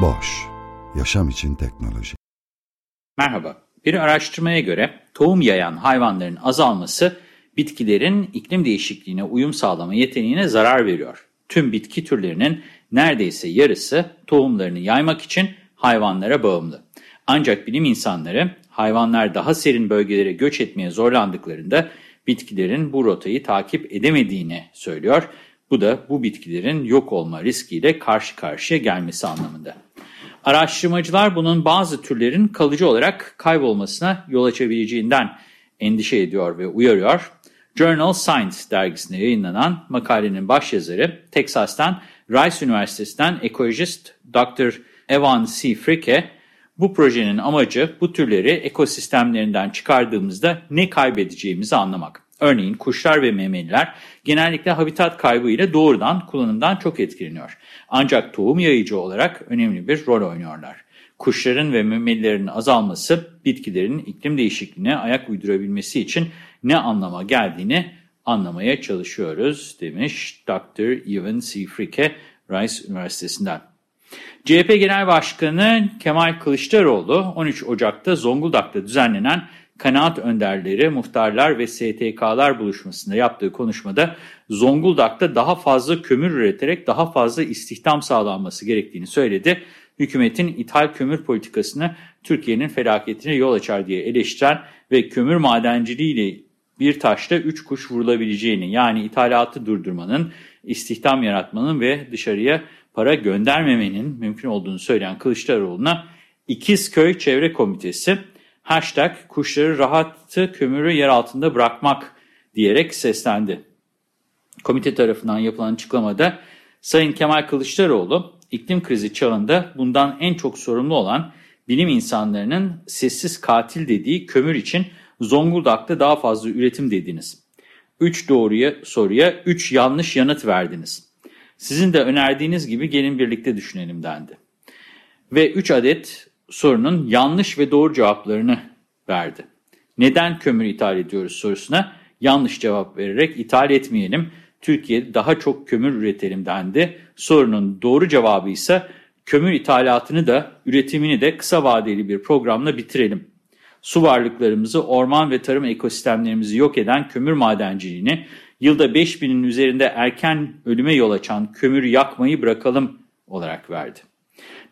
Boş, yaşam için teknoloji. Merhaba, bir araştırmaya göre tohum yayan hayvanların azalması bitkilerin iklim değişikliğine uyum sağlama yeteneğine zarar veriyor. Tüm bitki türlerinin neredeyse yarısı tohumlarını yaymak için hayvanlara bağımlı. Ancak bilim insanları hayvanlar daha serin bölgelere göç etmeye zorlandıklarında bitkilerin bu rotayı takip edemediğini söylüyor. Bu da bu bitkilerin yok olma riskiyle karşı karşıya gelmesi anlamında. Araştırmacılar bunun bazı türlerin kalıcı olarak kaybolmasına yol açabileceğinden endişe ediyor ve uyarıyor. Journal Science dergisinde yayınlanan makalenin başyazarı Texas'tan Rice Üniversitesi'nden ekolojist Dr. Evan C. Fricke, bu projenin amacı bu türleri ekosistemlerinden çıkardığımızda ne kaybedeceğimizi anlamak. Örneğin kuşlar ve memeliler genellikle habitat kaybı ile doğrudan kullanımdan çok etkileniyor. Ancak tohum yayıcı olarak önemli bir rol oynuyorlar. Kuşların ve memelilerin azalması bitkilerin iklim değişikliğine ayak uydurabilmesi için ne anlama geldiğini anlamaya çalışıyoruz demiş Dr. Evan C. Fricke Rice Üniversitesi'nden. CHP Genel Başkanı Kemal Kılıçdaroğlu 13 Ocak'ta Zonguldak'ta düzenlenen kanaat önderleri, muhtarlar ve STK'lar buluşmasında yaptığı konuşmada Zonguldak'ta daha fazla kömür üreterek daha fazla istihdam sağlanması gerektiğini söyledi. Hükümetin ithal kömür politikasını Türkiye'nin felaketine yol açar diye eleştiren ve kömür madenciliğiyle bir taşla üç kuş vurulabileceğini yani ithalatı durdurmanın, istihdam yaratmanın ve dışarıya para göndermemenin mümkün olduğunu söyleyen Kılıçdaroğlu'na İkizköy Çevre Komitesi hashtag kuşları rahatı kömürü yer altında bırakmak diyerek seslendi. Komite tarafından yapılan açıklamada Sayın Kemal Kılıçdaroğlu iklim krizi çağında bundan en çok sorumlu olan bilim insanlarının sessiz katil dediği kömür için Zonguldak'ta daha fazla üretim dediniz. 3 doğruya soruya 3 yanlış yanıt verdiniz. Sizin de önerdiğiniz gibi gelin birlikte düşünelim dendi. Ve 3 adet sorunun yanlış ve doğru cevaplarını verdi. Neden kömür ithal ediyoruz sorusuna yanlış cevap vererek ithal etmeyelim, Türkiye'de daha çok kömür üretelim dendi. Sorunun doğru cevabı ise kömür ithalatını da üretimini de kısa vadeli bir programla bitirelim. Su varlıklarımızı, orman ve tarım ekosistemlerimizi yok eden kömür madenciliğini, yılda 5000'in üzerinde erken ölüme yol açan kömürü yakmayı bırakalım olarak verdi.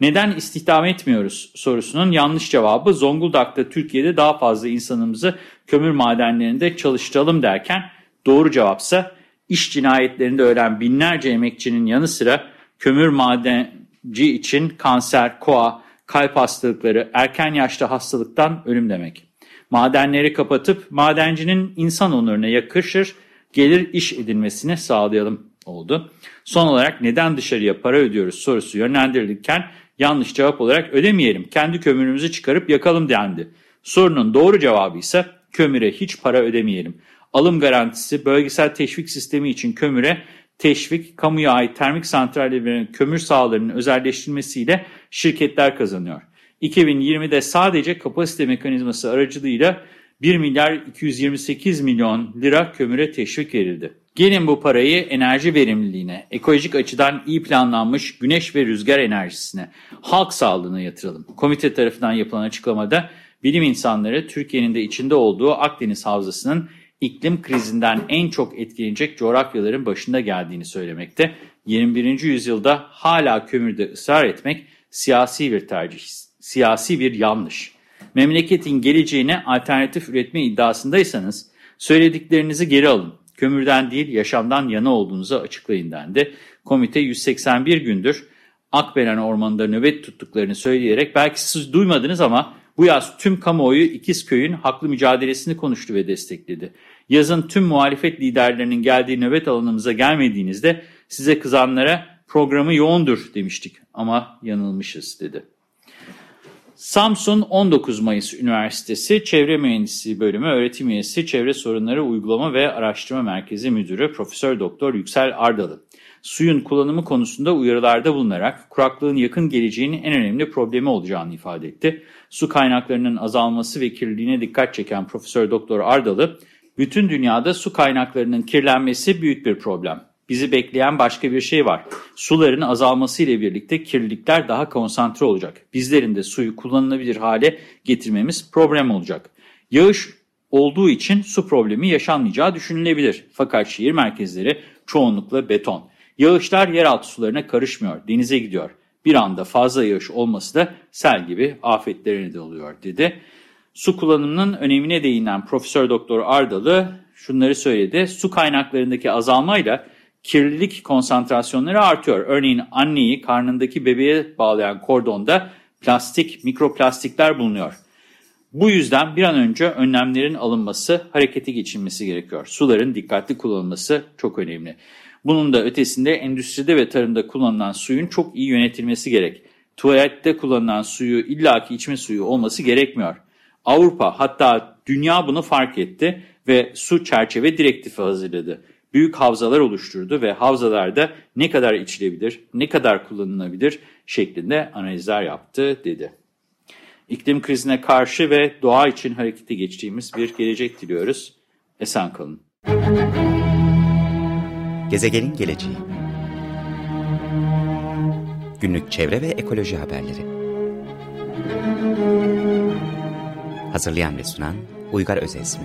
Neden istihdam etmiyoruz sorusunun yanlış cevabı Zonguldak'ta Türkiye'de daha fazla insanımızı kömür madenlerinde çalıştıralım derken doğru cevapsa iş cinayetlerinde ölen binlerce emekçinin yanı sıra kömür madenci için kanser, koa, kalp hastalıkları, erken yaşta hastalıktan ölüm demek. Madenleri kapatıp madencinin insan onuruna yakışır, gelir iş edilmesini sağlayalım oldu. Son olarak neden dışarıya para ödüyoruz sorusu yönlendirilirken yanlış cevap olarak ödemeyelim, kendi kömürümüzü çıkarıp yakalım dendi. Sorunun doğru cevabı ise kömüre hiç para ödemeyelim. Alım garantisi, bölgesel teşvik sistemi için kömüre teşvik, kamuya ait termik santrallerin kömür sahalarının özelleştirilmesiyle şirketler kazanıyor. 2020'de sadece kapasite mekanizması aracılığıyla 1 milyar 228 milyon lira kömüre teşvik verildi. Gelin bu parayı enerji verimliliğine, ekolojik açıdan iyi planlanmış güneş ve rüzgar enerjisine, halk sağlığına yatıralım. Komite tarafından yapılan açıklamada bilim insanları Türkiye'nin de içinde olduğu Akdeniz Havzası'nın iklim krizinden en çok etkilenecek coğrafyaların başında geldiğini söylemekte. 21. yüzyılda hala kömürde ısrar etmek siyasi bir tercih, siyasi bir yanlış. Memleketin geleceğine alternatif üretme iddiasındaysanız söylediklerinizi geri alın. Kömürden değil yaşamdan yana olduğunuzu açıklayın dendi. Komite 181 gündür Akbelen Ormanı'nda nöbet tuttuklarını söyleyerek belki siz duymadınız ama Bu yaz tüm kamuoyu İkizköy'ün haklı mücadelesini konuştu ve destekledi. Yazın tüm muhalefet liderlerinin geldiği nöbet alanımıza gelmediğinizde size kızanlara programı yoğundur demiştik ama yanılmışız dedi. Samsun 19 Mayıs Üniversitesi Çevre Mühendisliği Bölümü öğretim üyesi Çevre Sorunları Uygulama ve Araştırma Merkezi Müdürü Profesör Doktor Yüksel Ardalı suyun kullanımı konusunda uyarılarda bulunarak kuraklığın yakın geleceğinin en önemli problemi olacağını ifade etti. Su kaynaklarının azalması ve kirliliğine dikkat çeken Profesör Doktor Ardalı, bütün dünyada su kaynaklarının kirlenmesi büyük bir problem. Bizi bekleyen başka bir şey var. Suların azalması ile birlikte kirlilikler daha konsantre olacak. Bizlerin de suyu kullanılabilir hale getirmemiz problem olacak. Yağış olduğu için su problemi yaşanmayacağı düşünülebilir. Fakat şehir merkezleri çoğunlukla beton. Yağışlar yeraltı sularına karışmıyor, denize gidiyor. Bir anda fazla yağış olması da sel gibi afetlere neden oluyor dedi. Su kullanımının önemine değinen Profesör Doktor Ardalı şunları söyledi. Su kaynaklarındaki azalmayla kirlilik konsantrasyonları artıyor. Örneğin anneyi karnındaki bebeğe bağlayan kordonda plastik, mikroplastikler bulunuyor. Bu yüzden bir an önce önlemlerin alınması, harekete geçilmesi gerekiyor. Suların dikkatli kullanılması çok önemli. Bunun da ötesinde endüstride ve tarımda kullanılan suyun çok iyi yönetilmesi gerek. Tuvalette kullanılan suyu illaki içme suyu olması gerekmiyor. Avrupa hatta dünya bunu fark etti ve su çerçeve direktifi hazırladı. Büyük havzalar oluşturdu ve havzalarda ne kadar içilebilir, ne kadar kullanılabilir şeklinde analizler yaptı dedi. İklim krizine karşı ve doğa için harekete geçtiğimiz bir gelecek diliyoruz. Esen kalın. Gezegenin geleceği Günlük çevre ve ekoloji haberleri Hazırlayan ve sunan Uygar Özesmi